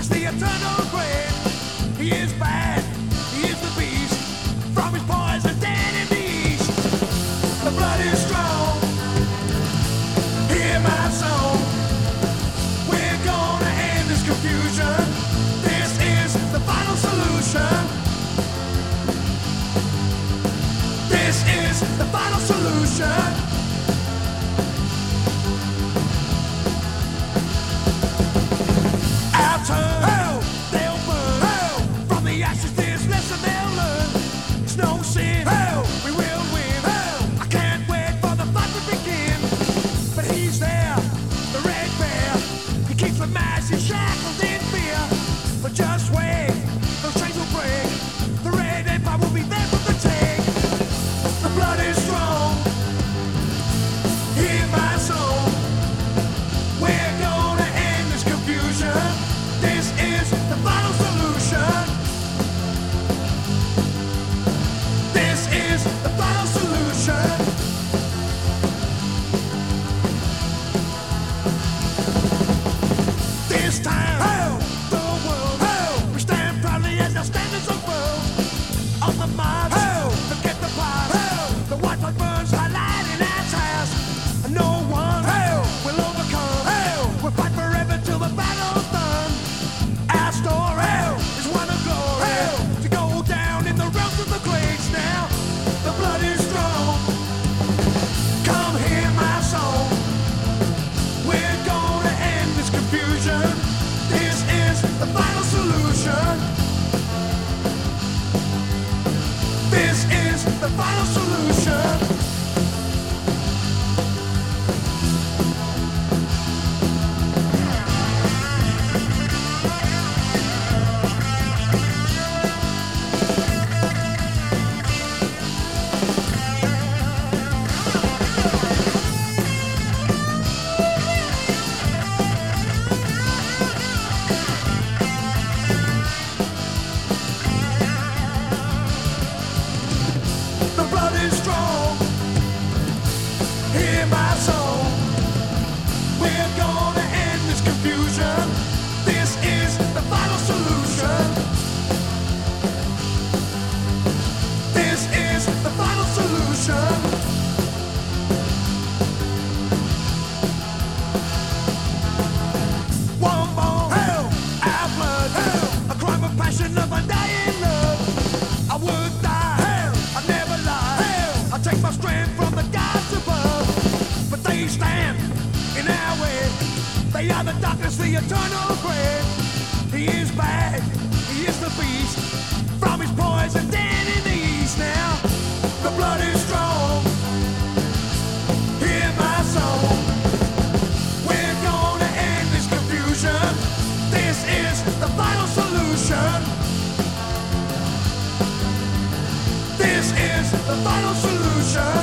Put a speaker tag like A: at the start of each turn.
A: It's the eternal threat. He is bad. He is the beast. From his poison dead in the east. The blood is strong. Hear my song. We're gonna end this confusion. This is the final solution. This is the final solution. in our way. They are the darkness, the eternal grave. He is bad, he is the beast. From his poison den in the east now, the blood is strong. Hear my soul. We're gonna end this confusion. This is the final solution. This is the final solution.